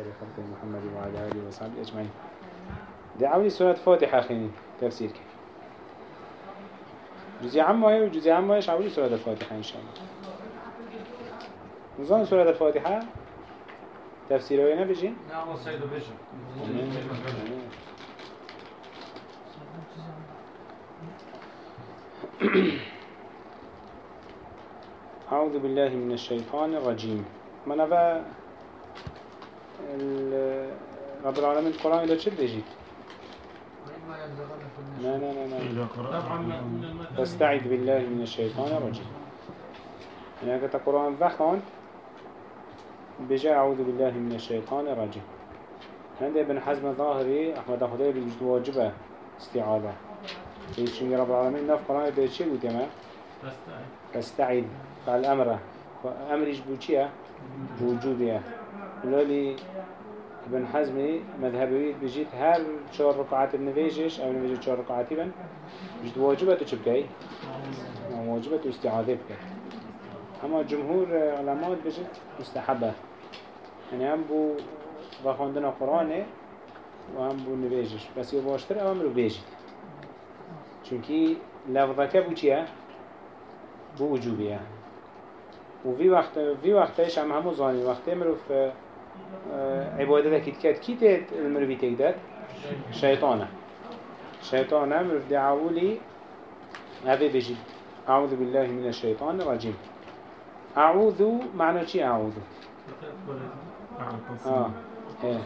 خير خلق محمد وعلى آله وصحبه أجمعين. دي عولي سورة فاتحة خيني تفسير كيف؟ جزء عمه وجزء عمه إيش سورة الفاتحة إن شاء الله. نظام سورة الفاتحة تفسيره وين بيجي؟ نعم سيد بيجي أعوذ بالله من الشيطان الرجيم. من أبا رب العالمين القرآن إذا شد يجي لا لا لا لا. فاستعذ بالله من الشيطان الرجيم. يعني كتا قرآن ذخان بجاء أعوذ بالله من الشيطان الرجيم. عند ابن حزم الظاهري أحمد أخذي بجد واجبة استعاذة يشين رب العالمين نف قرآن إذا شد وتما فاستعذ. فالأمر. أمرش بوشيا بوجوبيا لولي ابن حزمي مذهبي بجيت هر چهار ركعات النفيجش أو نفيجش چهار ركعاتي بن. بجيت واجبة تو چبكي واجبة تو استعاذة بكي اما جمهور علماء بجيت مستحبة. يعني هم بو بخوندنا قرآنه و هم بو نفيجش بس يباشتر أو هم رو چونكي لفظك بو چيه بو وجوبيه و في وقت في وقتش هم همو زاني وقت مروف عبادت كيت كات كيت المروي تقدر شيطانه شيطانه مروف دعاولي هذا بيجي أعوذ بالله من الشيطان الرجيم أعوذ معنى شيء أعوذ؟ آه. إيه.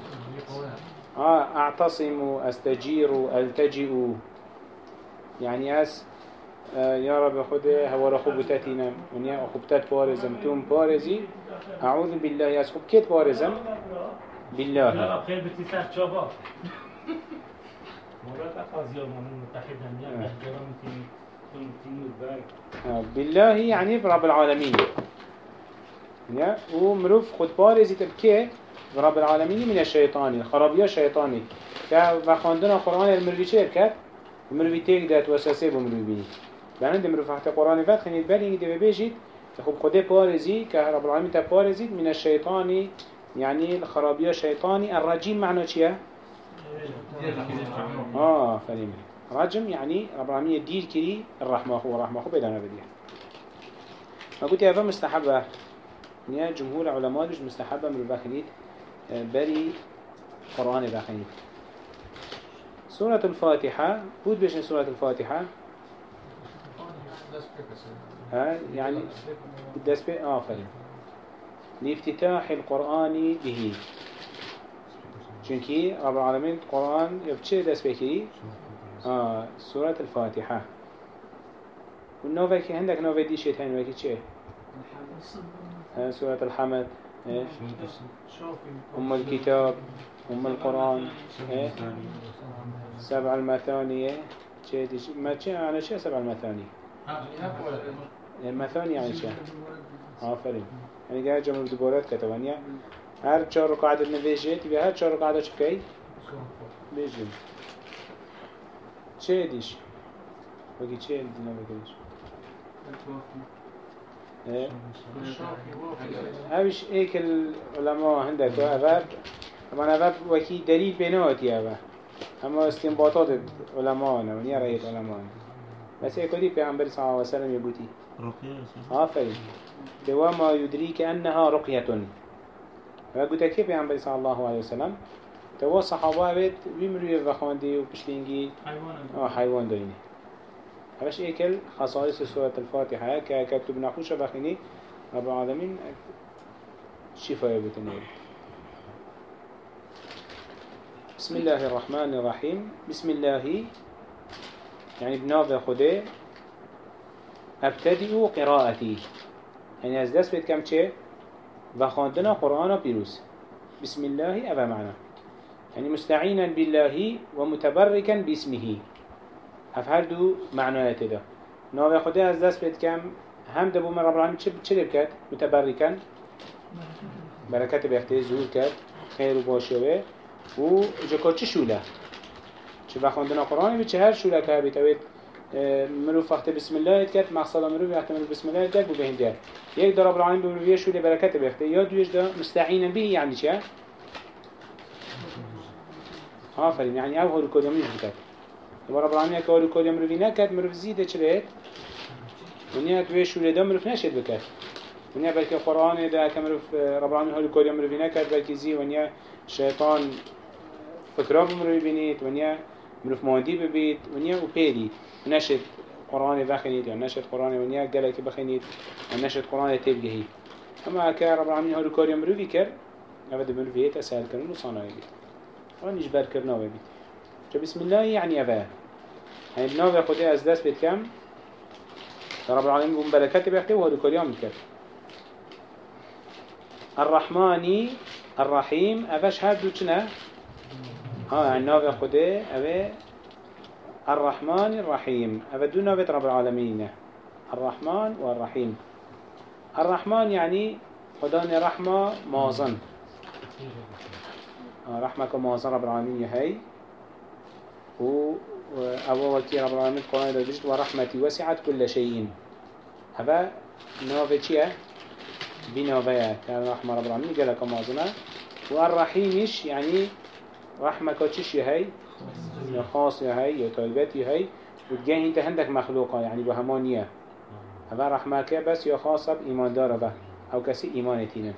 آه. أعتصم أستجير ألتجئ يعني أس يا رب خده هوا خوب تاتينا ونيا خوبتات بارزم توم بارزي أعوذ بالله يا خوب كيت بارزم بالله. خير بتسار شباب بالله يعني برب العالمين يا ومروف خد بارزي تبكي رب العالمين من الشيطاني الخرابية شيطاني كفخاندنا القرآن المروي چه بكت المروي تيك دات وساسي بمروي بيني لأن دم رفعت قرآن فات خنيت بالي إنك دبي بيجيت خب خده بارزي كرب العالمين تبارزيت من الشيطاني يعني الخرابية شيطاني الرجيم معنى چيه؟ آه فليم رجم يعني رب العالمين دير كري الرحمة هو الرحمة هو بيدانا بديه ما قلت يا فا مستحبة نيا جمهور علماء مش مستحبة من الباخليت بري قرآن باخليت سورة الفاتحة بود بيش سورة الفاتحة. ها يعني الدس بي آفرين لافتتاح القرآن به. چونكي رب العالمين القرآن يبتشي دس بكي آه سورة الفاتحة. والنوفا كي عندك نوفا دي شيء تاني وكي چه؟ ها سورة الحمد. إيه أم الكتاب أم القرآن. سبع المثانية ما چه أنا چه سبع المثانية مثاني يعني شيء آفرين يعني قاعد جمع بدبارات كتبانيا هر چهار ركعات نویجه تبي هر چهار ركعات چه کی؟ بيجي چه دیش؟ بگی چه دینا بگیش؟ هاوش ايك العلماء عندك أباب أما أباب وكي دليل بيناتي أبا أما استنباطات العلماء ونيا رأي العلماء بس إيه كدي پیغمبر صلى الله عليه وسلم يقولي رقية آفرين بوما يدريك أنها رقية. وقلت كيف پیغمبر صلى الله عليه وسلم؟ تو صحابه بيت بيمروا وخواندي وبشتينجي آه حيوان ديني هبش ايكل خصائص سورة الفاتحة. ككتب نخوش بخيني. رب العالمين. شفاء بتنير بسم الله الرحمن الرحيم. بسم الله یعنی يعني بناو خوده ابتدي قراءتي يعني یعنی از دست بيت کم چه؟ و قرآن پیروز. بسم الله ابا معنا. یعنی يعني مستعينا بالله ومتبركا باسمه. اف هر دو معنایت دا ناو خوده از دست بيت کم. هم دبو من رب العالمين چه لب متبركا متبرکن. برکت به كت خير و باشوه. و جکا چه شوله؟ چه بخواندن قرآن به چه هر شوله که بیتوید مرو فقط بسم الله کرد مقصد مرو وقت مرو بسم الله کرد بو بهنده یک در رب العالمین به شوله برکت به اختیار یا دویش ده مستعینا به یعنی چه؟ آفرین يعني أو هلو كود يمرف بكت يبقى رب العالمين که هلو كود يمرفي نكت مرف زيده چلت ونیا توی شوره دا مرف نشد بکت ونیا بلکه قرآن دا که مرف رب العالمین هلو كود يمرفي نكت بلکه زي ونیا شیطان فكرة بمرو ببینید ونیا مرف مادی ببید ونیا و پیدید نشد قرآن بخنید یا نشد قرآن ونیا گلک بخنید یا نشد قرآن تبگهید أما اکه رب العالمین هلو کاری مروی کرد دبن فيت أسهل كرن وصانعي بيت وان يجبر كرنا بيت جا بسم الله يعني أبا. يعني بناوي خده از دست كم؟ رب العالمين بون بركات بيحكي وهدو كريام بكر الرحماني الرحيم أفش هاد دو چنا ها يعني ناوي خده أبا الرحمن الرحيم أبا دو ناوي رب العالمين الرحمن والرحيم الرحمن يعني خداني رحمة مازن. آه، رحمك مازن رب العالمين هاي و أبو وكي رب العالمين قرآن دجت ورحمتي وسعت كل شيء هذا نوفي چيه بنوفيا كان رحمة رب العالمين قال لك مازنة. والرحيمش يعني رحمك تشي هاي يا خاص يا هاي يا طالبات يا هاي وتجاه انت عندك مخلوقة يعني بهمانية هذا رحمك بس يا خاصة بإيمان دار به أو كسي إيمان تينه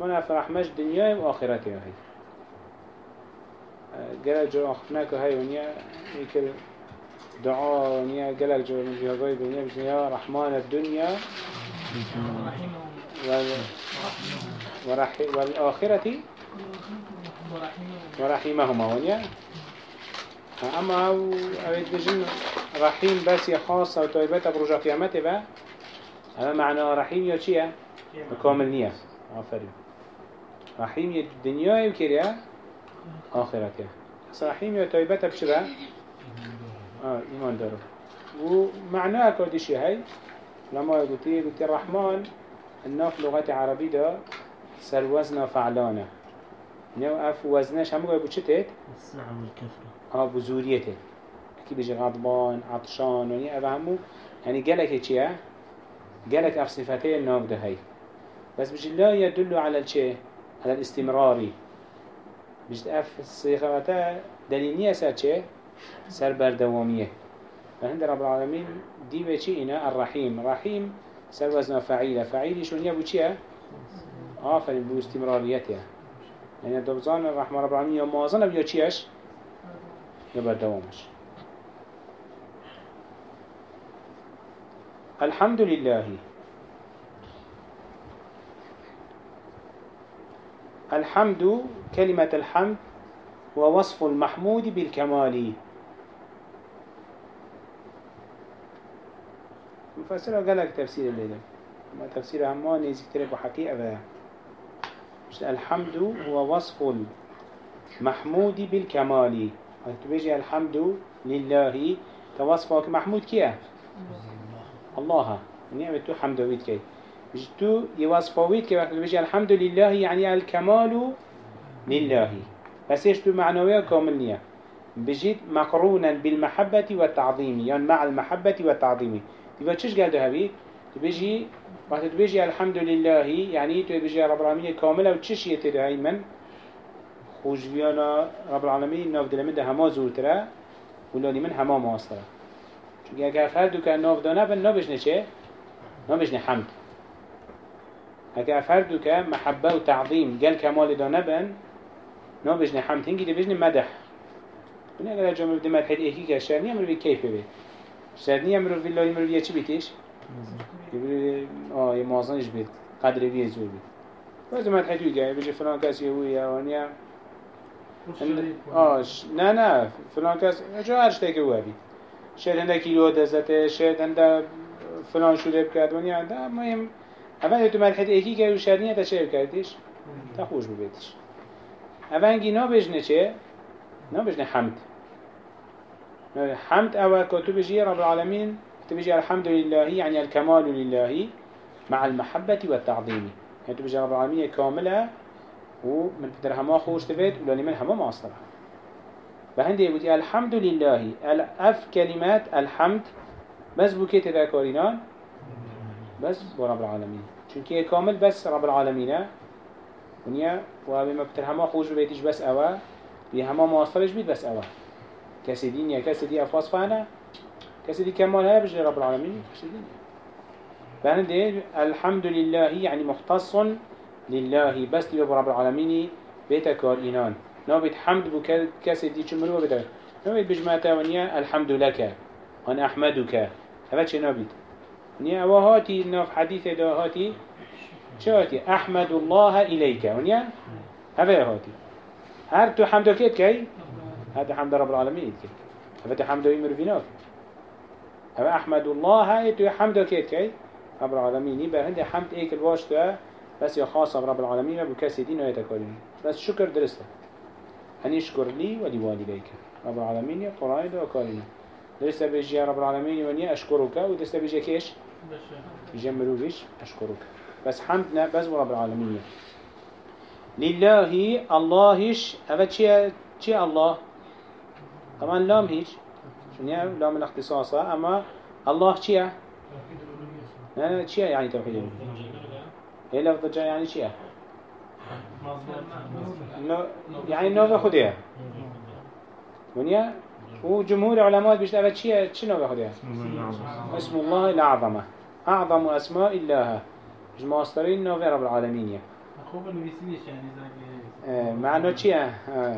من افرحمش دنیای و آخرتی هی. گلک جو آخفناک هی ونیا میکر دعا ونیا گلک جو مجیبای دنیا بجنیا رحمان الدنيا والآخرة ورحيمهما ونيا. أما أو أبيت بجن رحيم بس خاصة وطيبات برجع قيامته بقى هذا معنى رحيم يا شيء؟ كامل نية. آفرين رحيم الدنيا وكريا آخرته رحيم يا طيبة بشبه آه إيمان دارو. ومعناه كوديش هاي؟ لما قلتي قلتي الرحمن الناف لغة عربية ده سر وزن فعلانه نو اف وزنش هم قوي بوشتت السعة والكثرة آه بزوريته اكي بيجي غضبان عطشان وني اف همو يعني قالك چيه قالك اف صفتين الناف ده هاي بس بيجي لا يدل على الشيء على الاستمراري بجد اف الصيغة دليل سر چه؟ سر بردوامية فهند رب العالمين دي بچي أنا الرحيم رحيم سر وزن فعيلة فعيلي شون يبو چيه؟ بو استمراريته يعني دوزان الرحمن رب العالمين يا بيا چيش؟ يا بردوامش الحمد لله الحمد كلمة الحمد هو وصف المحمود بالكمال مفسر قال لك تفسير الليلة ما تفسير هما نيزي كتير بحقيقة الحمد هو وصف المحمود بالكمال. تبيجي الحمد لله. توصفك محمود كيف الله. نعمة تو حمد ويد كيف جتو يوصفويت كي. وقت بيجي الحمد لله يعني الكمال لله. بس إيش تو معنوية كامل بجيت مقرونا بالمحبة والتعظيم. يعني مع المحبة والتعظيم. تبقى تشش قال ده هبي؟ تبيجي وقت تبيجي الحمد لله يعني تبيجي رب العالمين كاملة وتشش يتدعي من خوش بيانا رب العالمين ناف دل من ده هما زورتره ولا من هما ماستره چون اگر فرد که ناف دانه بن نابجنه چه؟ نابجنه حمد. هكا فردو که محبه و تعظیم گل کمال دا نبن نو بجنه حمد. هنگی دا بجنه مدح. بني اگر جا مرو مدح ایکی که شر نیم مرو کیف بید شر نیم مرو وی لای مرو وی چی؟ آه یه مازنش بید. قدر وی زور باز مدح توی گه بجه فلان کسی هوی اوانیا آش نه نه. فلان کس جا هر شته که هو بید. شاید هنده کیلو دزته شاید هنده فلان شده بکرد. ونیا ده مهم اول تو مرحله ایکی که رو شرنیه تا چه کردیش؟ تا خوش ببیدیش اول انگی نا بجنه چه؟ نا بجنه حمد. حمد اول که تو بجی رب العالمين تو بجي الحمد لله يعني الكمال لله مع المحبة والتعظيم. يعني تو بجي رب العالمين كاملة ومن بدر هما خوش تبيت ولاني من هما ماصرة فهندي يقول الحمد لله اف كلمات الحمد بس بو تذكرينان بس بو رب العالمين. چونكي كامل بس رب العالمين. ونيا و ما بتر هما خوش بيتيش بس أوا بي هما مواصلش بيت بس أوه كسي دين يا كسي دي أفاس فانا كسي دي كمال هاي بجي رب العالمين كسي دين فهندي الحمد لله يعني مختص لله بس لي رب العالمين بيتا كار إينان نابد حمد بو كسي دي چمرو بدا نابد بجمعتا ونيا الحمد لك وأنا أحمدك. هذا چه نابد ونيا وهاتي ناف حديث دا هاتي. شاتي أحمد الله إليك. ونيا؟ هذا هاتي. هر تو حمد كيت كي؟ هذا حمد رب العالمين كي هذا حمد يمر فيناك. هذا أحمد الله تو حمد كيت كي رب العالمين يبقى عندي حمد ايك الواشتة بس يا خاصة برب العالمين بكسي دين ويتكالين بس شكر درسته. أن يشكر لي ولوالديك رب العالمين يا قرآن وكالين درسته بيجي يا رب العالمين وني أشكرك ودرسته بيجي كيش يجمروا بيش أشكرك بس حمدنا بس رب العالمين لله اللهش. هذا شيء شيء الله؟ طبعا لام هيش شنو لام الاختصاصة أما الله شيء لا شيء يعني توحيد الألوهية هي لفظ جاي يعني شيء يعني نوع خديها ونيا وجمهور العلماء بيشتغل شيء شنو خديها اسم الله الأعظم. أعظم أسماء الله. ماسترين نوع رب العالمين خوب نویسیش یعنی آه، معنى چیه؟ آه.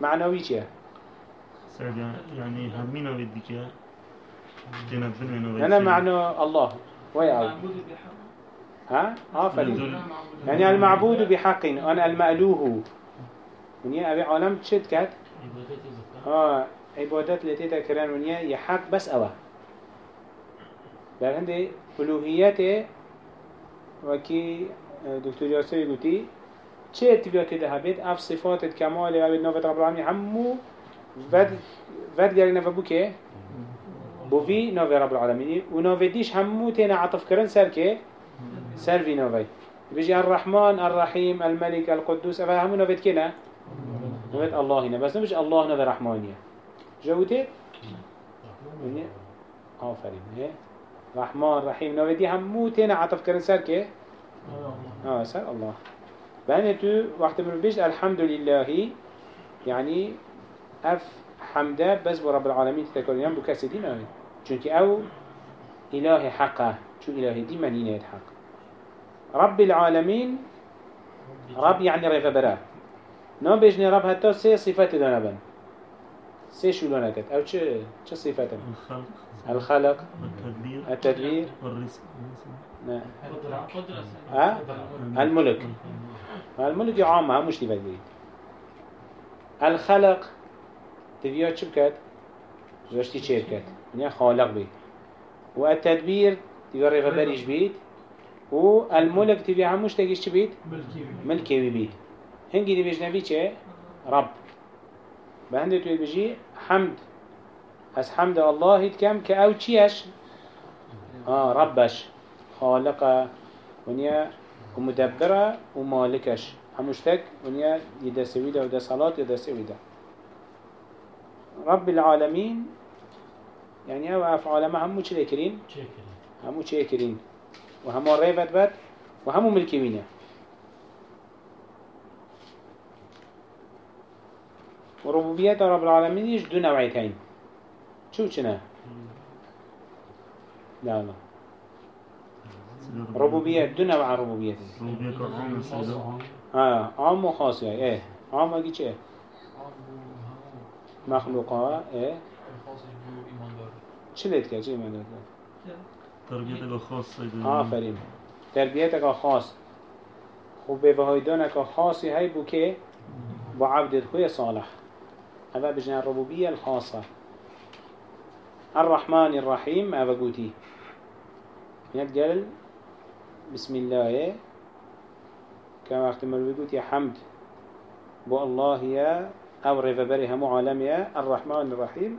معنوی چیه؟ سعد يعني همين أودي كيا تنبين أنا معنى الله. ويا بحق. ها؟ آفرين يعني المعبود بحق أنا المألوه. ونيا أبي عالم تشد كات؟ ها عبادات اللي تتكرر ونيا يحق بس أوا. بل عندي ألوهيته وكي آه، دكتور ياسر يقولي چه تبیا که ده هبید أف صفات کمال و نوفت رب العالمین همو ود ود گرگ نفه بو که بو في نوفي رب العالمين ونوفي ديش همو تينا عطف كرن سر كي سر في نوفي بيجي الرحمن الرحيم الملك القدوس افا همو نوفيت كنا نوفيت الله هنا بس نمش الله نوفي رحمانية جوتي آفرين؟ رحمن رحيم همو تينا عطف كرن سر كي آه سر الله بأن تو وقت من بيش الحمد لله يعني أف حمدة بس برب العالمين تتكلم بكسي دين آمين چونك أو إله حقه شو إله دي منينة حق. رب العالمين رب يعني برا. نو بيجني رب حتى سي صفات دانا بن. سي شو لونكت أو چه چه صفات؟ الخلق. الخلق. والتدبير التدبير. والرزق. قدرة. ها؟ الملك. الملك عامة مش تبقى جديد الخلق تبيا شو بكت زوجتي شركت يعني خالق بيت والتدبير تبيا ريفا بريش بيت والملك تبيا هموش تجيش شو بيت ملكي بيت هنجي دي بيجنبي چه؟ رب. بهند توي بيجي حمد. از حمد الله هيت كم كأو چيش آه ربش. خالقه ونيا ومدبره ومالكش همشتك ونيا يدا سويدا ودا صلاة يدا سويدا رب العالمين يعني أو أفعال ما همو چلي كرين؟ همو چه كرين. وهمو ريفت بد وهمو ملكي وينه. وربوبية رب العالمين يش دو نوعيتين شو چنه؟ لا لا. ربوبية دو نوع ربوبية ربوبية كعام السيدة آه عام وخاص يعني إيه عام اگه چه؟ مخلوقا إيه چه لید که چه ایمان داد تربيتك خاصة سيدة آفرین. تربیتك خاص. خوب به وهایدانك خاصی هی بو که با عبدت خوی صالح هذا بجنا الربوبية الخاصة الرحمن الرحيم أبا قوتي يتقال بسم الله. كما اختمر بقوتي حمد بو الله يا أو ريفبري همو عالم يا الرحمن الرحيم.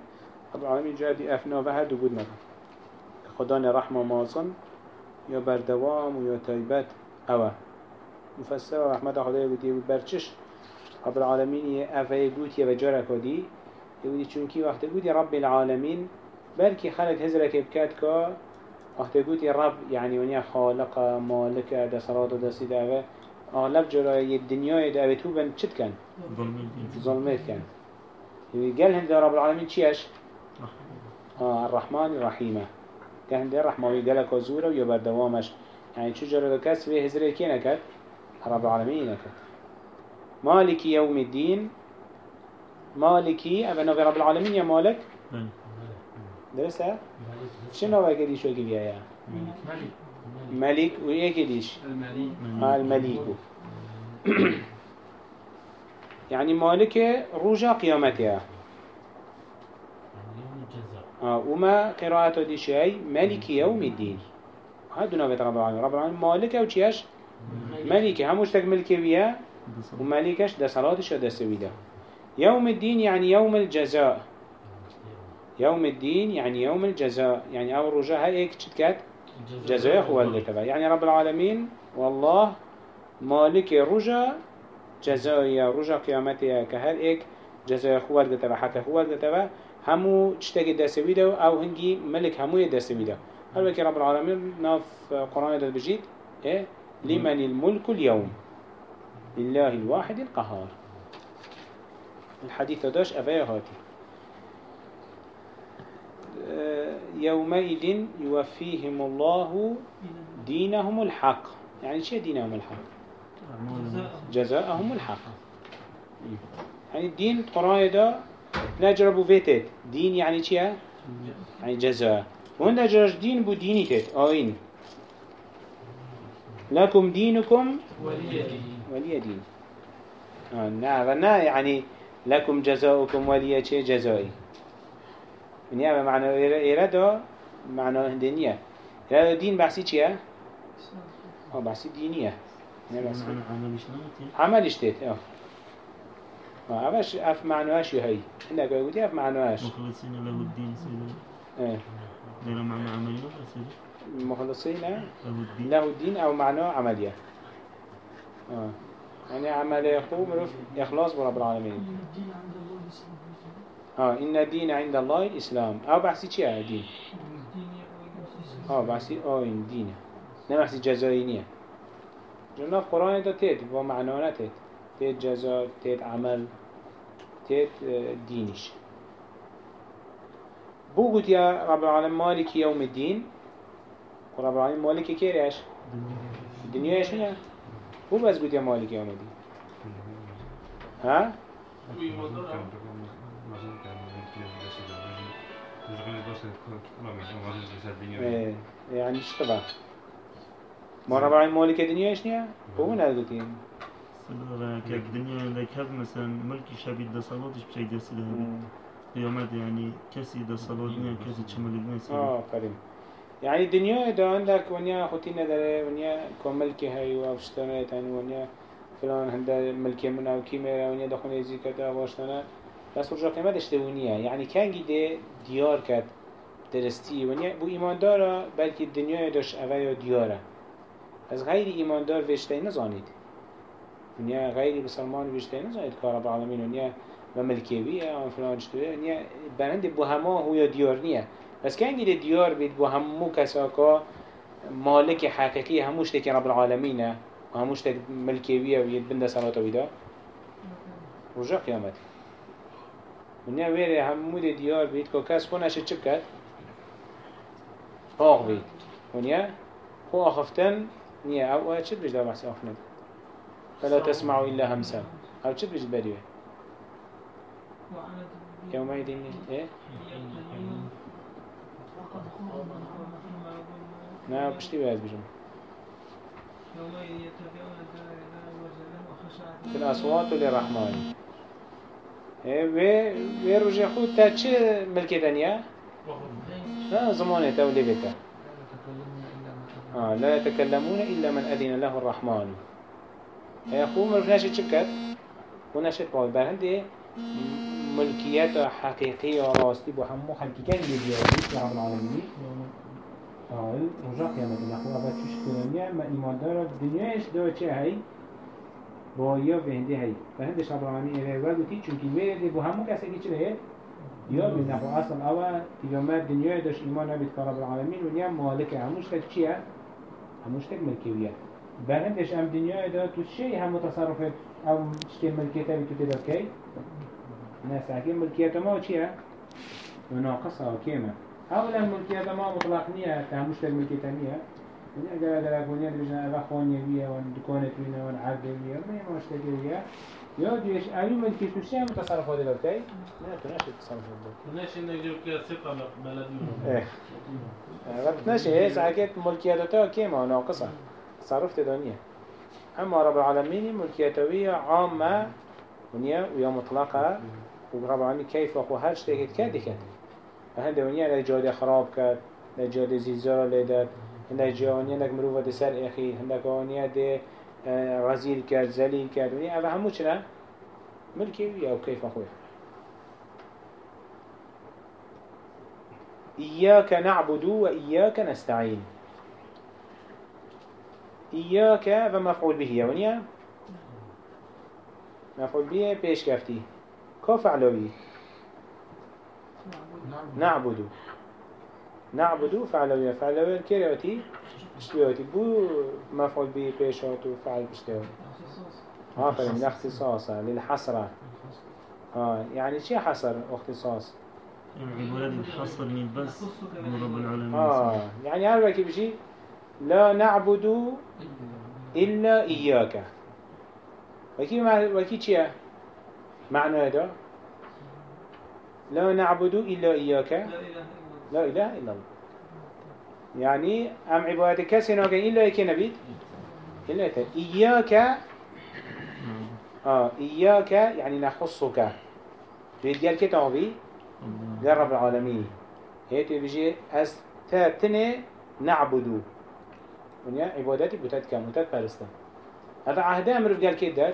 رب العالمين جادي أفنا وهد وجود نفر خدان رحمة مازن يا بردوام ويا تايبت أوا. مفسر رحمة خدا يقولي برچش. رب العالمين أفا يقولي وجارك ودي يقولي چونكي وقت يقولي رب العالمين. بلكي خلق هزرك بكات كا وقت يقولي رب يعني ونيا خالق مالك دا صلاة سيدة اغلب جرای دنیای دا تو بن چت کن؟ ظلمت کن. قال هند رب العالمين چیش؟ آه الرحمن الرحيمة كان ده رحمه قالك وزوره ويبر دوامش. يعني شو جرى كاس في هزري كي نكت رب العالمين نكت مالك يوم الدين مالكي أبا نبي رب العالمين يا مالك. درسها شنو بقى كدي شو كبيا يا ملك وإيه كديش الملك. يعني مالك رجا قيامتها آه وما قراءته دي شيء؟ ملك يوم الدين. هذا نبي رب العالمين. رب العالمين مالك أو شيء ملك. هموش تك ملكي بيا؟ بصر. وملكش ده صلاتش ده سويده يوم الدين يعني يوم الجزاء. يوم الدين يعني يوم الجزاء. يعني أول رجاء هاي إيك تشتكت؟ جزاء هو اللي تبع. يعني رب العالمين والله مالك رجاء جزاء يا رجاء قيامتها كهل إيك جزاء هو اللي تبع. حتى هو اللي تبع همو تشتكي ده سويده أو هنجي ملك همو ده سويده هل بك رب العالمين ناف قرآن ده بجيت إيه؟ لمن الملك اليوم. لله الواحد القهار. الحديث داش أبايا هاتي. يومئذ يوفيهم الله دينهم الحق. يعني شو دينهم الحق. جزاءهم الحق. يعني الدين قرآن ده نجربوا فيتت دين يعني شو يعني جزاء. وهنا جرش دين بو تت آين لكم دينكم ولي دين. ولي دين آه نعم نا يعني لكم جزاؤكم ولي شيء جزائي. يعني معنى إرادة معنى هندية إرادة دين بحثي چيا؟ آه بحثي دينية عمل اشتيت آه آه أفش أف معنواش هي عندك قلت أف معنواش مخلصين له الدين سيدي آه غير معنى عملي له سيدي مخلصين له الدين له الدين أو معناه عملية آه يعني عمل يقوم مروف إخلاص برب العالمين آه إن الدين عند الله الإسلام أو بحثي چي آه دين آه بحثي آه إن دين نه بحثي جزائينية جنة في قرآن ده تيت ومعناه تيت تيت جزاء تيت عمل تيت دينش بو قلت يا رب العالمين مالك يوم الدين ورب العالمين مالك كيريش الدنيا إيش هي هو بس قلت يا مالك يوم الدين ها؟ يعني إيش طبعا ما رب العالمين مالك الدنيا إيش هي هو من قلتين سلام كيف الدنيا لك هذا مثلا ملكي شبيه ده صلاتش بشي درسي ده قيامات يعني كسي ده صلاة نيا كسي تشمل الناس آه فريم يعني الدنيا ده عندك ونيا خوتي نداره ونيا كملكي هاي وافشتنا تاني ونيا فلان هندا ملكي من أو كيميرا ونيا دخون يزي كتا واشتنا بس خب رجا قیمت اشتبونیه یعنی کنگی ده دیار کد درستی. و بو ایماندارا بلکه دنیای داشت اوه یا دیاره. از غیر ایماندار وشته نزانید. ونیا غیر مسلمان وشته نزانید. کار عالمین و ونیا و ملکیویه و فلان چطوره نیه برند بو همه هو یا دیار نیه. بس کنگی ده دیار بید بو همو کساکا مالک حقیقی هموش که رب العالمینه. و هموشته ملکیویه و بنده سلاتا ویدا. رجا قیامتی و نیا ویره همو دی دیار بید که کس خونش چه بکد آخ بید و نیا خو آخفتن نیا أو أو چه بجده بحث آخفند فلا تسمعوا إلا همسا أو چه بجد بدیوه يومئذ إيه نا بشتي بهذا بجم في الأصوات للرحمن إيه وي وي رجع خود تا چه ملكي دنيا لا زمانه تولي بيتا آه لا يتكلمون إلا من أذن له الرحمن هي أخو مرفناش تشكت ونشت باوي برهند ملكيات حقيقية راستي بو همو خلقي كان يبيعوا في رب العالمين آه رجع قيامة الأخوة بعد شو شكرانية ما إيمان دارا الدنيا إيش دوا چه هاي بايا بهنده هاي بهندش رب العالمين إليه وقتي چونكي ويرد بو همو كسي كي چه يا من نحو أصل أول تجمع الدنيا داش إيمان نبيت كرب العالمين ونيا مالك هموش تك چيه هموش تك ملكيوية بهندش ام دنيا دا تو شيء هم تصرفات أو تشتري ملكيتها بتو تدر كي ناس عكيم ملكيتها ما وشيها مناقصة وكيمة اولا ملكيتها ما مطلق نية تهمش الملكيتها نية من اگر اگر اگونيا دبجنا اوه خانية بيه وان دكانت بيه وان عرض بيه ما يما اشتكي بيه يا ديش اوي ملكي تو شيء هم تصرفات در كي لا تناشي تصرفات ليش انك جبت كده ثقة بلد إيه وقت نشه ساكت ملكيتها كيمة ناقصة تصرف تدانية أما رب العالمين ملكيتوية عامة ونيا ويا مطلقة ورب العالمين كيف أخو هر شتيكت كده كده فهند ونيا لجادة خراب كد لجادة زلزال لدد هندك جوانيا هندك مروفة دي سر أخي هندك ونيا دي غزيل كد زليل كد ونيا أبا همو چنا ملكي ويا وكيف أخوي؟ إياك نعبد وإياك نستعين. إياك ومفعول به ونيا. مفعول به بيش كفتي. كفعلوي نعبد. نعبد فعلوية فعلوية كريوتي اشتويوتي بو مفعول به بيشوت وفعل بشتوي. آفرين الاختصاصة للحصرة آه يعني شي حصر؟ واختصاص يعني ولد الحصر من بس من رب العالمين. آه يعني كيف شيء لا نعبد إلا إياك. وكي مع وكي شيء معنى هذا؟ لا نعبد إلا إياك. لا إله إلا الله. يعني أم عبادتك كسينا إلا إياك نبي إلا إياك إياك. آه إياك يعني نخصك. تريد قال كتابي رب العالمين. هيك بيجي أس تاتني نعبدو ونيا عبادتي بتات كم بتات فلسطين هذا عهد أمر كده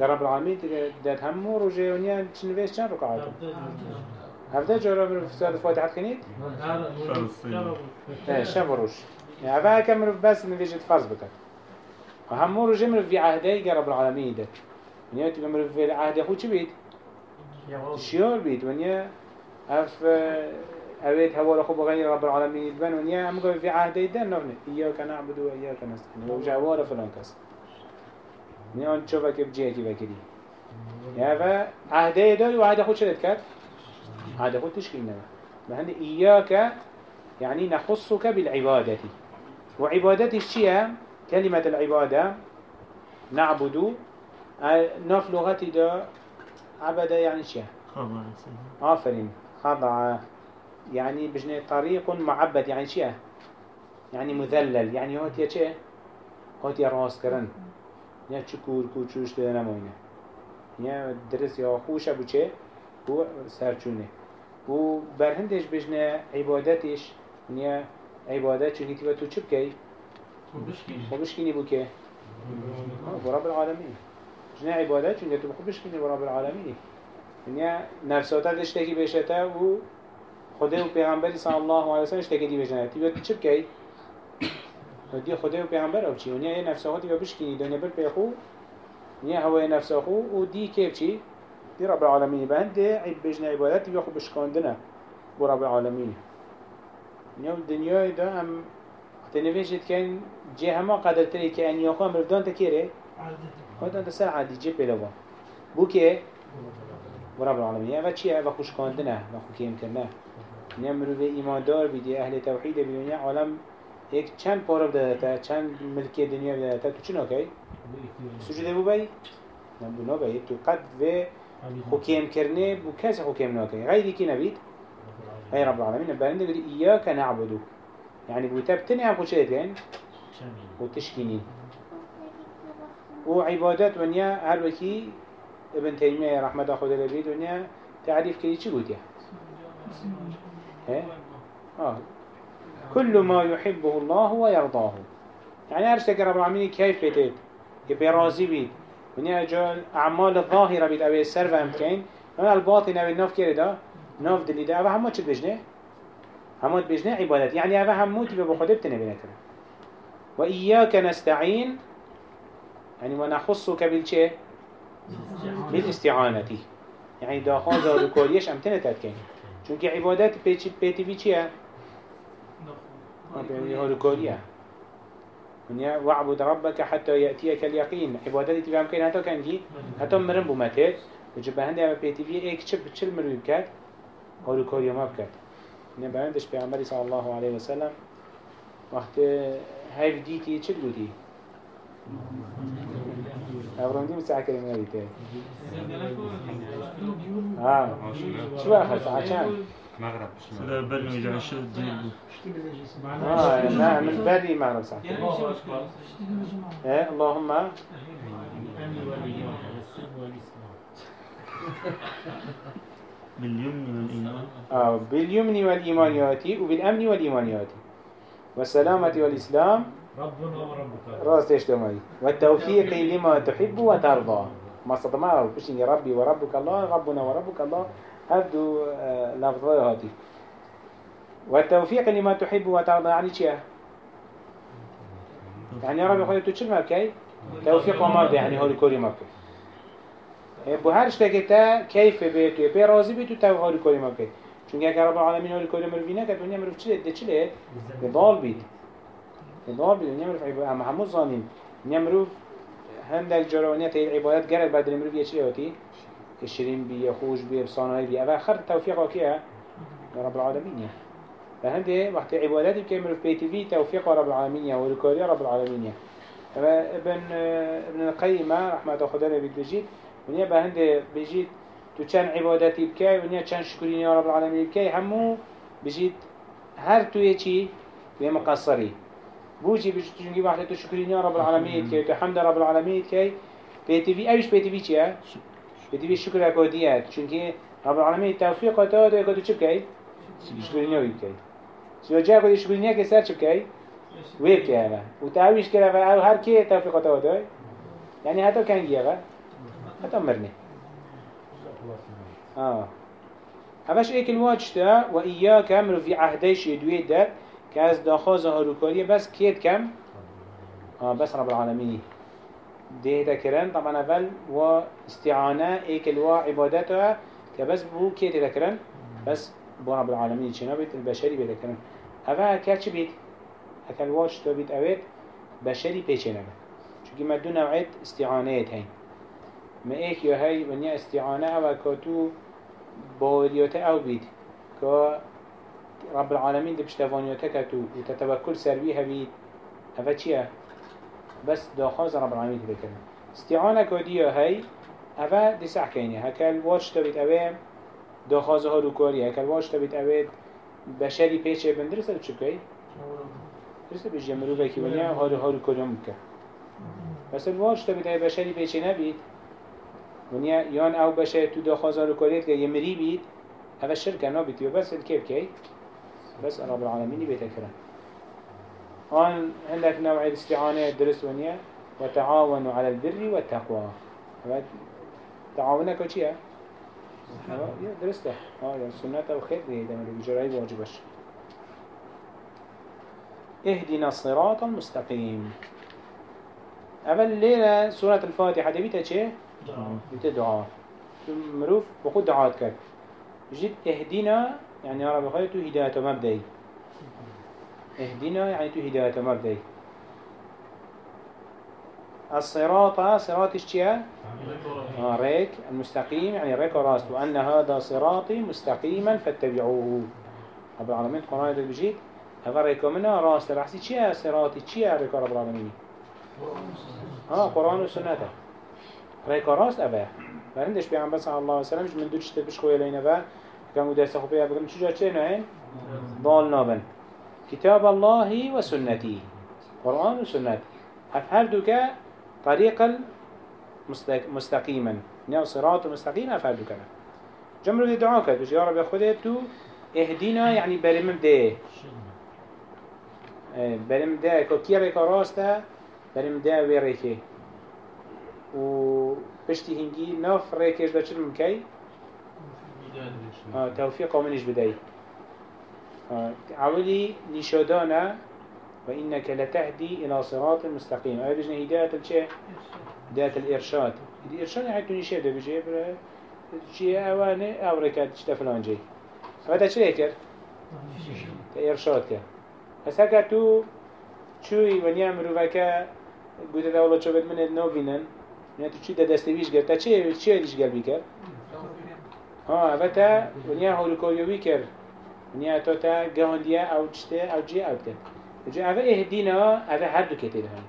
يا رب العالمين دات هم ورجع ونيا تشنفيش كم ركعات هذا جرى أمر في سورة فاتحة خنيت إيه شاب وروش يعني هذا كم بس نفيجة فرض بكت وهم ورجع أمر في عهده يا رب العالمين ده. ونيا تبي أمر في عهده هو شو بيت شيار بيت ونيا اف اويت هوا خو بغير رب العالمين يدبن ونيا ام في عهد يدن نفني اياك نعبد واياك نستعين وجوار فلان كس نيا آن تشوفك كيف جيكي بكري يا فا عهد يدل وعهد خو شلت كات عهد خو تشكيل نما ما هند إياك يعني نخصك بالعبادة. وعبادة الشيء كلمة العبادة. نعبد نف لغتي ده عبد يعني شيء يا آفرين خضع. يعني بجنة طريق معبد يعني شيء يعني مذلل. يعني هو تيا شيء هو تيا راس كرن. يا شكور كوچوش ده نمونه يا درس يا خوش ابو چه هو سرچونه. و برهندش بجنه عبادتش نیا عبادت چون تو و تو چه بکی؟ خب بشکینی خب که؟ براب خب العالمین جنه عبادت چون تو بخوب نیبو براب العالمین یعنی نفساتت نفساتا دشتکی بشتا و خدا و پیغمبر صلی الله علیه وسلم اشتکی دی بجنه تی و تو چه بکی؟ دی خدا و پیغمبر او چی؟ و نیه نفساتی و بشکینی دنیا بر پیخو نیا هوای نفساخو و دی که چی؟ دی رب العالمين بان دي عیب بجن عبادت یا خب بشكون بشکاندنه بو رب العالمين نیو یعنی دنیای دا هم تنویجید کن جه هما قدر تري که يوخو خواه مردان تكيري کیره؟ خودان سر عادی جه پیلوان بو که؟ بو رب العالمین. یعنی اوه چیه؟ اوه كرنا اوه خوکیم بي ايمان دار بي دي اهل توحید بیدی. یعنی عالم یک چند پاراب داده تا چند ملکی دنیا بدادتا تو چی ناکی؟ سجده بو بی؟ نبو بایی تو قد و خو کیم کرنه بو کسی خو کیم ناکی غیری کی نبید؟ غير رب العالمين. برند يقول إياك نعبد يعني بوتبتني هم خوش يدين وتشكيني. وعبادات ونيا هر وكي ابن تيمية رحمة الله خدا لبيد ونيا تعريف كي چي قوتيا آه. كل ما يحبه الله ويرضاه. يعني هر شتك رب العالمين كيف بيتت يبقى راضي بيت. ونیا جل اعمال ظاهر بیت اوی سر و امکین اون الباطی نوی ناف کرده، دا ناف دلی دا همه چید بجنه همه چید بجنه عبادت یعنی اوه هم موتی به بخوده بتنه بینه کنه و ایا که نستعین یعنی ما نخصو که بل چه بل استعانتی یعنی داخل دا رکولیش امتنه تد کنه چونکه عبادت پیتی بی چیه ها رکولیه ونیا وعبد ربك حتى يأتيك اليقين. عبادتي تبقى ممكن حتى كان جي حتى مرن بومتت وجب هندي اما بي تي في إيك چه بچل مروي بكات هولو كوريا ما بكات نه بهندش پیامبری صلی الله علیه و سلم وقت هاي ديتي چه گوتی إبراهيم دي مساعة كلمة ديتي ها شو اخذ عشان مغرب شو الدين آه لا من بري مغرب ساعة إيه اللهم. باليمن والإيمان. آه باليمن والإيمان ياتي وبالأمن والإيمان ياتي والسلامة والإسلام. ربنا وربك راس والتوفيق لما تحب وترضى. ما استطمع بشين يا ربي وربك الله ربنا وربك الله. هبدو آه، لفظة هاتي والتوفيق لما تحب وترضى يعني شيء؟ يعني ربي خذ تشل مبكي توفيق ومرضى يعني هو الكوري مبكي بو هر شتكتا كيف بيت يبي راضي بيت تو هو الكوري مبكي چون اگر رب العالمین هو الكوري مروینا که دنیا مروف چه ده چه ضال بید ضال بید دنیا مروف عبادت اما همون زانیم دنیا مروف هندك جرانية تي عبادات جرد بعد المروف يشري هاتي كشرين بي يخوش بي بصانعي بي أبا خر توفيق وكيا رب العالمين يا فهندي وقت عباداتي بكي مروف بي تي في توفيق رب العالمين يا ولكوريا رب العالمين يا ابن ابن القيم رحمة خدا بيت بجيت ونيا بهندي بجيت تو چند عبادتی بکی ونیا چند شکرینی یا رب العالمین بکی. همو بجید هر توی چی؟ توی مقصری. بوجي بيجي تجي واحد تو شكرين يا رب العالمين كي تحمد رب العالمين كي بي تي في إيش بي تي في چيا بي تي في شكر اكوديات چونكي رب العالمين التوفيق تا ده كدو چه بكي شكرين يا بكي سو جا كدو شكرين يا كسر چه بكي ويب كي هذا وتعويش كده أو هر كي التوفيق تا ده يعني حتى كان جيغا حتى مرني آه. هفش ايك الواجتا وإياك امرو في عهديش يدويد ده كاز داخوز هاروكارية بس كيد كم آه بس رب العالمين ده كرن طبعا اول و استعانة إيك الوا عبادتها كبس بو كيد ده كرن بس بو رب العالمين چنا بيت؟ البشري بيت كرن هفا كاتش بيت؟ هكا الواجتا بيت أويت؟ بشري بيچنا چونكي ما دو نوعيت استعانات هين ما إيك يا هاي ونيا استعانة أو كاتو باوريوت أو بيت. كا رب العالمين دي بشتفانيوتا كتو وتتوكل سروي هبيت هفا چيا بس داخاز رب العالمين بكنا استعانة كوديا هاي أفا دي سحكيني هكال واش تبيت أوام داخازها دوكاري هكال واش تبيت أوام بشري پیچه بندرسه چه كي درسته بیش جمرو به کی هارو هر هر کدوم بس مثلا واج تبدیل بشری پیچه نبید. بنیا یان او بشه تو دخازار کلیت كي يمري بید. اول شرک نبید. بس الكيب كي بس رب العالمين بیت آن عندك نوع الاستعانة درس ونيا وتعاونوا على البر والتقوى. تعاونك وشيء درسته. آه يعني سنة وخير ده من الجراي واجبش اهدنا الصراط المستقيم. أول ليلة سورة الفاتحة دي بيتا چه؟ بيتا دعاء. مروف بخود دعاء جيت اهدنا يعني يا رب خير تو هداية مبدئي اهدنا يعني تو هداية مبدئي الصراط صراط اشتيا آه ريك المستقيم يعني ريك وراس وأن هذا صراطي مستقيما فاتبعوه. رب العالمين القرآن ده بجيت هذا ريك منا راس لبحثي چيا صراطي چيا ريك رب العالمين. آه قرآن وسنة ريك راس أبا. فرندش بيعمل صلى الله عليه وسلم من دوش تبش خويا لينا بقى كانوا درس خوبيا بقول شو جات شنو هين ضال نابن. كتاب الله وسنتي. قرآن وسنة هفهر دوكا طريقا مستقيما. نيو صراط مستقيم هفهر دوكا جمرو دي دعاء كد يا رب خده تو اهدينا يعني برم ده برم ده كو كي ريكا راستا برم ده و بشتي هنجي ناف ريكيش دا چل مكي. توفيق منش بداي آه عولي نشادانا وإنك لتهدي إلى صراط مستقيم. أي بجنا هداية الشيء هداية الإرشاد. الإرشاد يعني تنشاد بجي شيء أواني أو ركات شتا فلان جي. هذا شو هيكر إرشاد كر بس هكا تو چوی ونیا مروفکه گوته دولا چو بد من نو بینن. ونیا تو چی ده دستویش کرد تا چه چه دیش گل بیکر؟ ها اوتا ونیا هولوکوریوی کرد. ونیا تو تا گهاندیه أو چته أو جی أو کرد جا اوه اهدینا اوه هر دو کتی دهن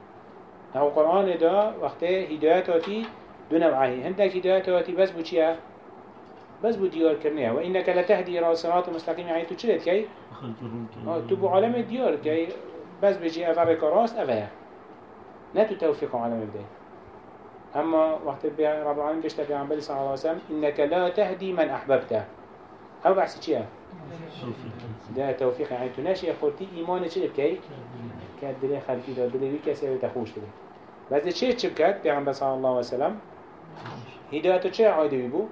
أو قرآن دا وقت هدایت آتی دو نوعه هندك هدایت آتی بس بو چیه؟ بس بو ديار كرنيه وإنك لتهدي إلى صراط مستقيم يعني تشرت كي آه تو بو عالم ديار كي بس بيجي أفرق راست أفيا لا توفيق عالم بدي أما وقت رب العالمين بيشتا في عمبالي صلى الله عليه وسلم إنك لا تهدي من أحببته أو بحث چيا ده توفيق يعني تناشي خورتي إيمان چه بكي كاد دلي خلقي ده دلي بي كسي تخوش دلي بس ده چه چه بكت بيغمبر صلى الله عليه وسلم. هدايته چه عايده بيبو؟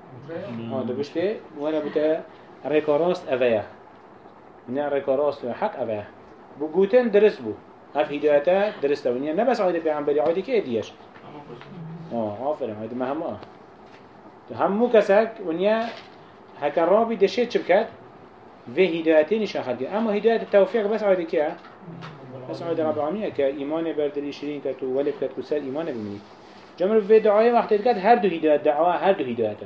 ها ده بشته وأنا بتا ريكا راست أفيا. من ريكا راست حق أفيا. بو گوتن درست بو. هف هدايته درست ونیا نه بس عايده پیغمبری عايده که دیش آه آفرین عايده مهمه تو همو ونیا هکر رابی دشت چه و هدایتی نشان خد أما هدایت التوفيق بس عايده که بس عايده رب العالمين که ایمان بردلی شیرین که تو ولد کد کسر ایمان بمینی جمر في دعای وقت کد هر دو هدایت دعا هر دو هدایت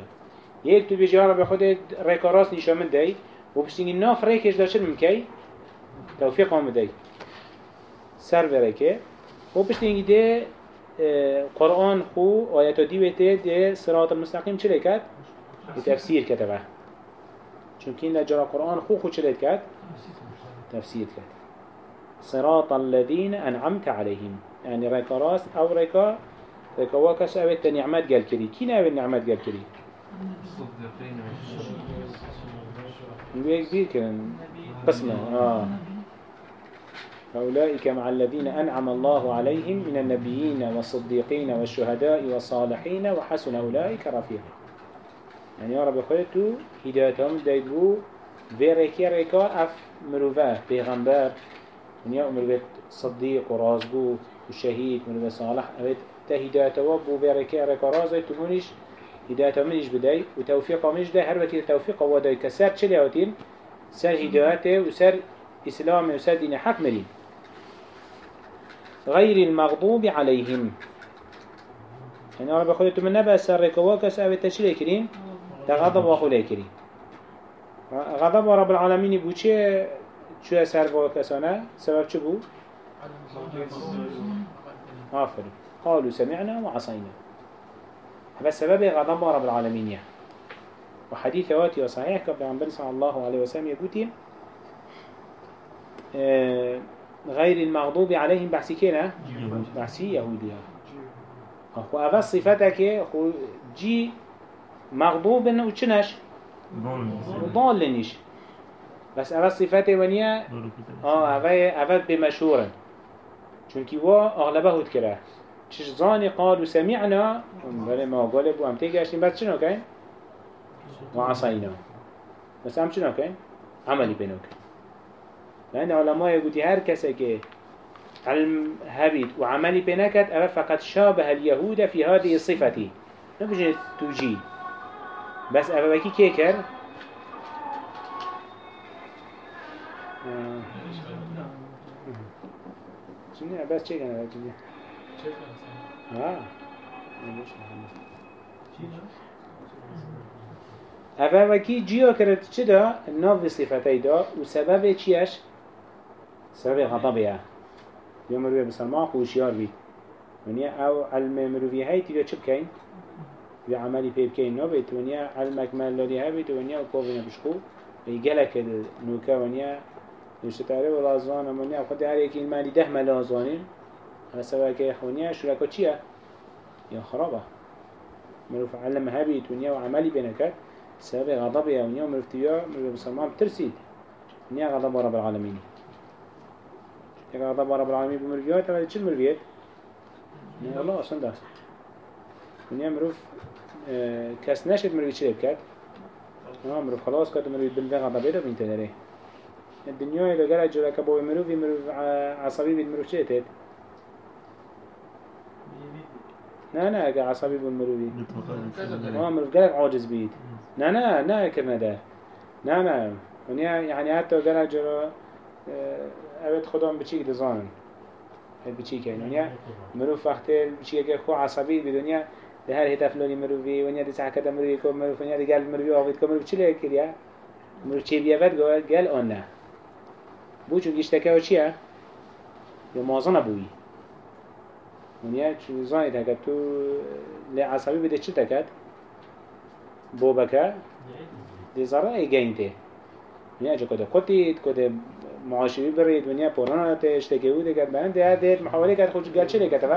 یک تو بیجی رب خود ریکاراس نشان من دی و بشتینگی ناف ریکش داشت ممکی توفيق هم بدي سر بركه و بشتينجي ده قرآن خو آيات ديوته ده صراط المستقيم چه لكت؟ تفسير كتبه چونك إن جرى قرآن خو خو چه لكت؟ تفسير كت صراط الذين أنعمت عليهم يعني ريكا راس أو ريكا ريكا واكس أويت نعمت قال كري كين أويت نعمت قال كري؟ نبيه كبير كان قسمه آه. فأولئك مع الذين أنعم الله عليهم من النبيين والصديقين والشهداء والصالحين وحسن أولئك رفيقا يعني يا رب خلتو هدايتهم دايبو بيريكي ريكا أف مروفا بيغمبر. من يوم مروفا صديق ورازقو وشهيد مروفا صالح. أبيت تهدايته بو بيريكي ريكا رازي تمونيش هدايته منيش بداي وتوفيقه منيش ده هر توفيقه وداي كسر چليوتين سر هدايته وسر إسلام وسر دين حق مرين غير المغضوب عليهم. يعني رب خودت من نبأ سرك واكس أو التشريع كريم؟ تغضب وخلي كريم غضب رب العالمين بو چه؟ شو سر واكسانا سبب چه بو آفر قالوا سمعنا وعصينا هذا سبب غضب رب العالمين وحديث واتي وصحيح كبير صلى الله عليه وسلم يقول آه غير المغضوب عليهم بحثي كنا بحثي يهودية أخو أفا صفتك جي مغضوب إنه چنش ضالنش بس أفا صفته ونيا آه أفا أفا بمشهورا. چونكي وا أغلبه تكره چش زاني قالوا سمعنا بله ما قالب وأم تيجاشتين بس شنو كاين وعصينا. بس هم شنو كاين عملي بينوك لأن علماء يقولي هر كسا كي علم هبيت وعملي بنكت أما فقط شابه اليهود في هذه الصفة نبجي توجي بس أما بكي كيكر. شنو بس چه کنه چیزی ها اوه وکی جیا کرد چه دا ناف صفتی دا و سبب چیش؟ سبب غضبه يوم مروي بسلمان خوشيار بي ونيا أو علم مروي هاي تيجا چه بكين في عملي في بكين نو بيت ونيا علمك مال لدي هاي بيت ونيا وكوفينا بشخو يقلك النوكا ونيا نشتاري ولا زوان ونيا وقد عليك المالي ده مال زوانين هسا كي ونيا شركو چيا يا خرابة. مروف علم هابيت ونيا وعملي بينك سبب غضبه ونيا مروفتيا مروف بسلمان بترسيد ونيا غضب رب العالمين یک غضب رب العالمین بمرویات ولی چه مرویات؟ نه الله أصلا دست دنیا مروف کس نشد مروی چه بکرد؟ مروف خلاص کرد مروی بلده غضبه رو بینته داره الدنيا إذا قال جل كبوا مروفي مروف عصبي بيد مروف شيء تيت نا نا قال عصبي بيد مروفي ما مروف قال عاجز بيد نا نا نا كرنا ده نا نا يعني حتى قال جل اوید خودم بچیک دزانن هاد که ونیا مروف وقت که خو عصبی بدنیا ده هر هدف لونی مروفی ونیا ده سحکت مروفی کو مروف ونیا ده گل مروفی آوید کو مروف چی لیه کریا مروف چی بیاود گوه گل آن نه بو چون گیشتکه و چیه یا مازن بویی ونیا چون زانی تکد تو لی عصبی بده چی تکد بو بکه دي زرا أي جينته ونیا جو کده قطید کده معاشوی برید ونیا پرانا تشتكي وده قد بند ده ده محاولة قد خوش قال شيء كتبه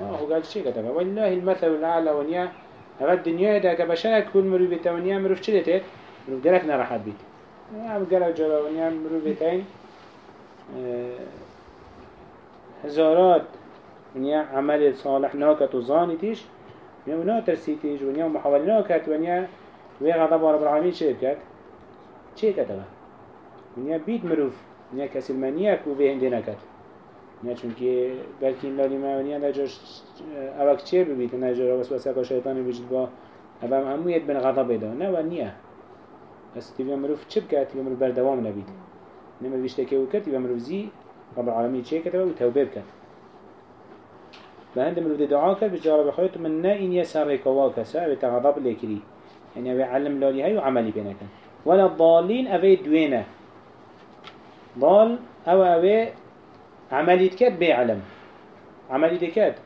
آه هو قال شيء كتبه والله المثل الأعلى ونيا هذا الدنيا ده كبشر كل مرو بيتا ونيا مرو في شلته مرو قالك نراح بيت عم قالك جرا ونيا مرو بيتين هزارات ونيا عمل صالح ناكت وزاني تيش ونيا ونا ترسيتيش ونيا محاولة ناكت ونيا وغضب رب العالمين شيء كت شيء كتبه ونیا بیت مروف ونیا کسی المنیه کو به هنده نکد ونیا چونکه بلکه این لالی ونیا نجاش اوک چه ببید نجار واسه واسه که شیطان بجید با اما همویت بن غضب بده نه و نیه بس تیوی مروف چه بکرد تیوی مروف بردوام نبید نما بیشتر که وکرد تیوی مروف زی رب العالمین چه کتبه و توبه بکرد بهند مروف دعا کرد بجارب خودت من نه این یه سر رکوا کسا به تغضب لیکری يعني أبي علم لولي هاي وعملي بينك ولا الضالين أبي دوينه ضال أو أو عمليت كات بعلم عملي كات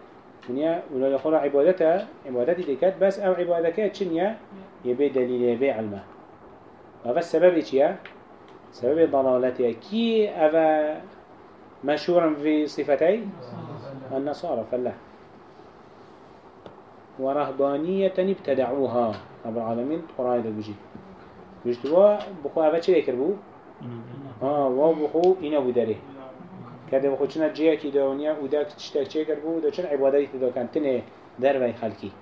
ونيا ولا يخرى عبادتها عبادتي كات بس أو عبادتك شنيا يبي دليل يبي علمه. وهذا السبب إيش يا؟ سبب ضلالتها كي أبا مشهورا في صفتي؟ النصارى فلا. ورهبانية ابتدعوها. رب العالمين قرآن الوجي بجتوا بخوا أبا چه يكربو ها و بخو اینا بودره کده بخو چنه جیه کی دانیا أو دا چتک چه کرد بود چن عبادتی دا کن تنه در وی خلکی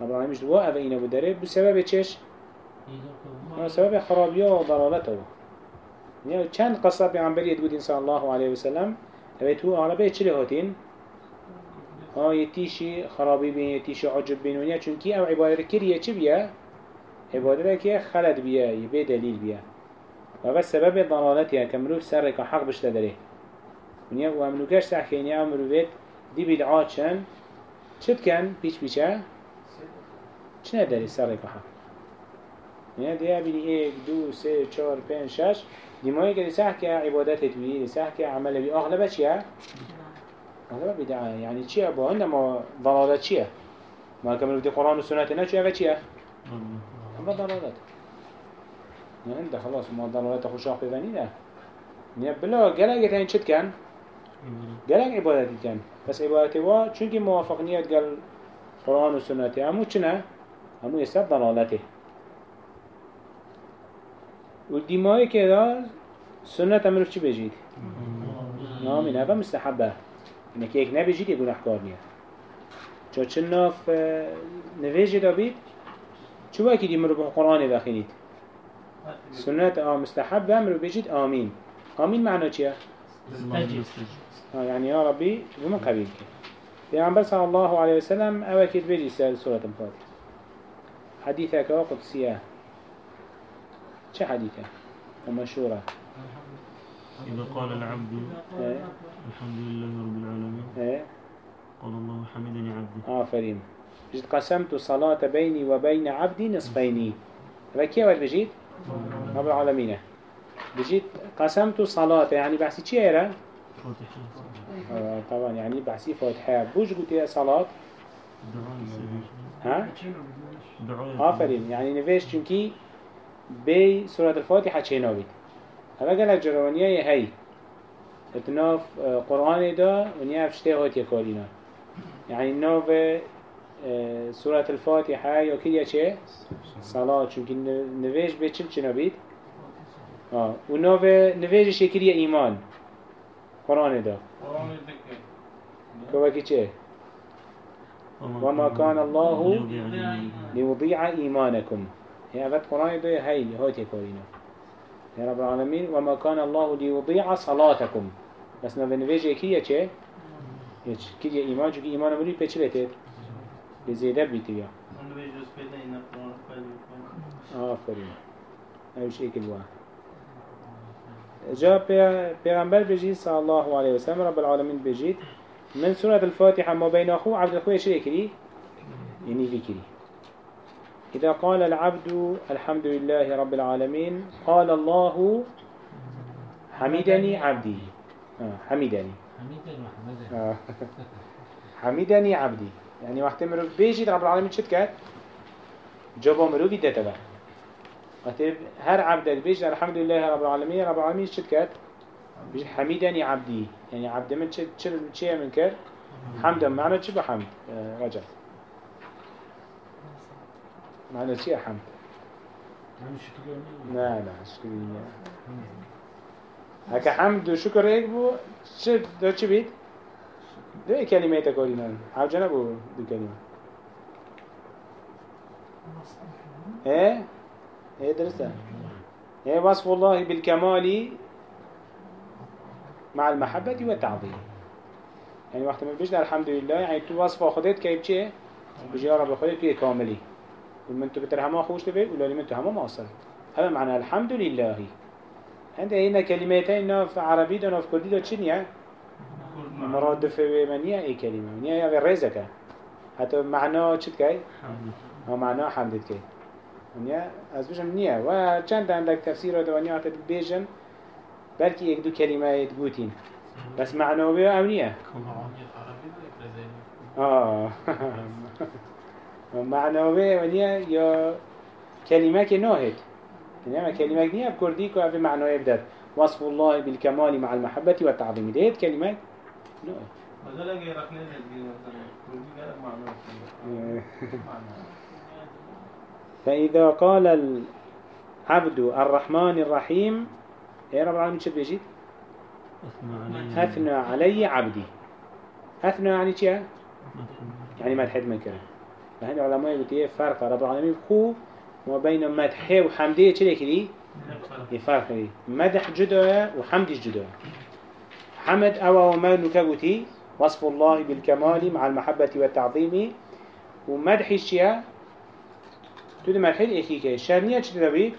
رب العالمین دو أو اینا بودره بسبب چش سبب خرابی و ضلالت أو يعني چند قصة پیغمبر يدود إن صلى الله عليه وسلم أبيت هو عربية چلي هاتين ها يتيشي خرابي بين يتيشي عجب بين ونيا أو عبادة كريه چه بيا عبادة كي خلد بيا يبي دليل بيا و سبب ضلالتها كمروف سرك حق بشت داره ونیا و امنوکش تحکینی امروفیت دی بدعات شن چت کن پیچ پیچه؟ چه نداری سرک حق؟ ونیا دیا بینی ایک دو سه چهار پنج شش. دیمایی که سح که عبادت توی سح که عمل بی اغلبه چیه؟ اغلبه بدعه يعني چیه؟ با ما ضلالت چیه؟ ما كمل بدي قرآن و سنت نه چیه؟ و چیه؟ اما ضلالت نه انت خلاص ما ضلالت خوش ببنی نه نه بلا گلگ تین چت کن گلگ عبادتی کن بس عبادتی وا چونکه موافق نیت گل قرآن و سنتی همو چنه؟ همو استد ضلالته و دیمایی که دا سنت امروف چی بجید؟ نامین هفه مستحبه. اینه که یک نبجید یه گناهکار نیه چون چه ناف نویجه دا بید چه باید که دی مرو قرآن بخینید؟ سنة آه مستحب أمر بيجد آمين آمين معنى چيه؟ آه يعني يا ربي بمن قبيل پیغمبر صلى الله عليه وسلم أوكد بيجي سأل سورة الفاتحة حديثك قدسية چه حديثة ومشهورة إذا قال العبد إيه الحمد لله رب العالمين إيه قال الله حمدني عبدي. آفرين جد قسمت صلاة بيني وبين عبدي نصفين فكي أول بجيت رب العالمين. بجيت قسمت صلاة يعني بحسي era فاتحة آه، طبعا يعني بحسي فاتحة. بوش قلت يا صلاة. ها؟ آفرين. يعني نفيش چونكي بي سورة الفاتحة چه نابد هذا قال لك جروانية هي اتناف آه، قرآن دا ونيا افشته هات يكالينا يعني ناف سورة الفاتحة يا كده چه؟ صلاة چونكي نفيش بي چل چه نابد آه. وناف نفيش شكرية إيمان قرآن دا. قرآن كواكي چه؟ وما كان الله ليضيع إيمانكم. هي أبد قرآن ده هاي هات يكورينا يا رب العالمين وما كان الله ليضيع صلاتكم. بس نو نویج کیه چه؟ هیچ. کیه ایمان؟ چون ایمان ملی القرآن قال آفرین اوش ایک الوا جا پیغمبر بجید صلى الله عليه وسلم رب العالمين بجید من سورة الفاتحة ما بين أخو عبد الخوي شو يكري؟ يعني فكري إذا قال العبد الحمد لله رب العالمين قال الله حمدني عبدي. آه حمدني. آه. حمدني عبدي. يعني وقت مرو بيجي رب العالمين شد كات جابا مرو بيدا تبع وقت هر عبدك بيجي الحمد لله رب العالمين رب العالمين شد كات بيجي حمدني عبدي يعني عبد من شد شد شيء من كر حمدا معنى شو بحمد رجل معنى شيء حمد؟ لا لا شكرا هكا حمد وشكر هيك بو شد ده چه بيت؟ ده كلمة تقولين هاو جنا بو دو كلمة إيه إيه درسته. إيه وصف الله بالكمال مع المحبة والتعظيم يعني وقت ما بيجد الحمد لله يعني تو وصف خدت كيف چه بيجي رب خدت كي كاملي ومن تو بتر هما خوش تبي ولا من تو هما معصر هذا معنى الحمد لله عند هنا كلمتين في عربي ده في كردي ده چنيا مرادف منيا إي كلمة. منيا يا رزقة حتى معناه چت كاي؟ ها معناه حمدت كاي. منيا از بجم نيا و چند عندك تفسير ده ونيا حتى بيجن بلكي يك دو كلمة تقوتين بس معناه بيه أمنية آه. معناه بيه ونيا يا كلمة كناهد إنما كلمة نية بكردي كو في معناه يبدأ وصف الله بالكمال مع المحبة والتعظيم. ديت كلمة فإذا قال العبد الرحمن الرحيم يا رب العالمين شد بيجيت أثنى علي عبدي. أثنى يعني شيء؟ يعني مدح من كره فهنا العلماء يقول إيه فرق. رب العالمين خو ما بين مدحه وحمده چه كذي يفرق لي. مدح جدا وحمد جدا. حمد أو ما نكبتي وصف الله بالكمال مع المحبة والتعظيم. ومدح الشيء تود مدح الإخيك الشرنية چه تبي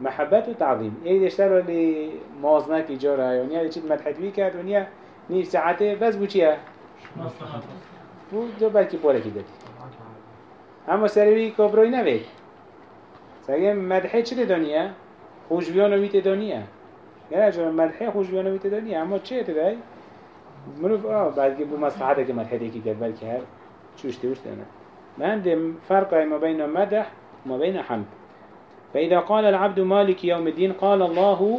محبة وتعظيم. إيه يشتغل اللي موازنة في جورا يعني هذا چه مدح بيكات ونيا نيف ساعته بس مصلحة بو دو بلكي بولا كده أما سروي كبروي نوي ساگه مدحه چه دنیا خوشبیان و ویت دنیا یعنی اجا مدحه خوشبیان و ویت دنیا اما چه تدای منو آه بعد که بو مصلحته که مدحه دیگه کرد بلکه هر چوش توش دانه. من دم فرق ما بين مدح وما بين حمد. فإذا قال العبد مالك يوم الدين قال الله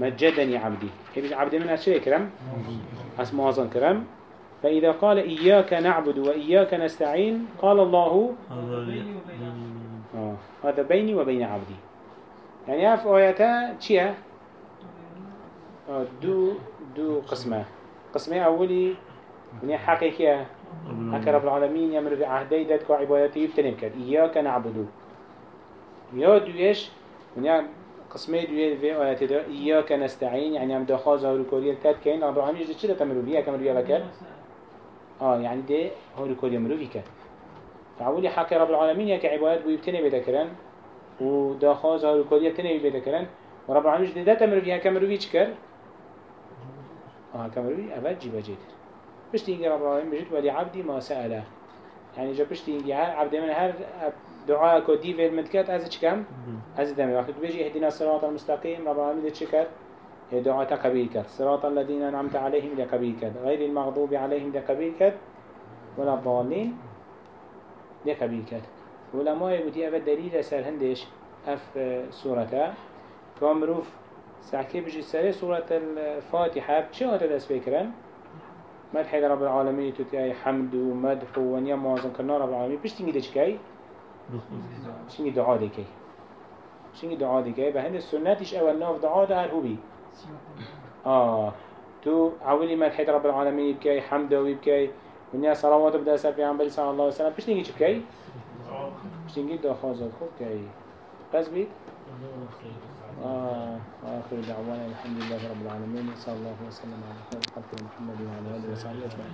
مجدني عبدي. يبقى عبد من أشياء كرم اسمه أصلا كرم فإذا قال إياك نعبد وإياك نستعين قال الله هذا آه. هذا بيني وبين عبدي. يعني في آياتا چيا آه دو دو قسمة. قسمة أولي من حقيقية. هكا رب العالمين يمر بعهدي دادك وعبادته يبتنم كد إياك نعبد. يا دويش من قسمة دوية في آيات دا إياك نستعين. يعني هم دخاز هورو كوريا كد كين رب العالمين يجد چلا تمرو بيها كمرو بيها بكر آه يعني ده هورو كوريا مرو بي كد فعولي حق رب العالمين يك عبادات بو يبتني بذكرن وداخاز هورو كوريا يبتني بذكرن ورب العالمين يجد ده تمرو بيها كمرو بي چكر آه كمرو بي أبد جيبا جيتر بشتي إنجي رب العالمين بجد ولي عبدي ما سأله. يعني جا بشتي إنجي عبد من هر دعاء كودي في المدكات أزج كم أزج دمي وقت بيجي اهدنا الصراط المستقيم رب العالمين ده شكر هي دعاء قبيل كت صراط الذين أنعمت عليهم كت غير المغضوب عليهم كت ولا الضالين كت ولما يقول أبدا دليل سر هندش أف سورة كامروف ساكي بيجي سر سورة الفاتحة. بشي هذا دست بكرن مدح رب العالمين تتياي حمد ومدح ونيا موازن كنا رب العالمين بيش تنجي دش كاي شنجي دعاء دي كاي شنجي دعاء دي كاي بهند السنة إيش أول ناف دعاء ده هر هو بي آه. تو عولي مدح رب العالمين يبكي حمد ويبكي ونيا صلوات بدأ سر في عمبالي صلى الله عليه وسلم بيش تنجي بكاي بيش تنجي دعاء خازد خوب كاي بس بيت آه آخر دعوانا الحمد لله رب العالمين صلى الله وسلم على خير خلق محمد وعلى آله وصحبه أجمعين.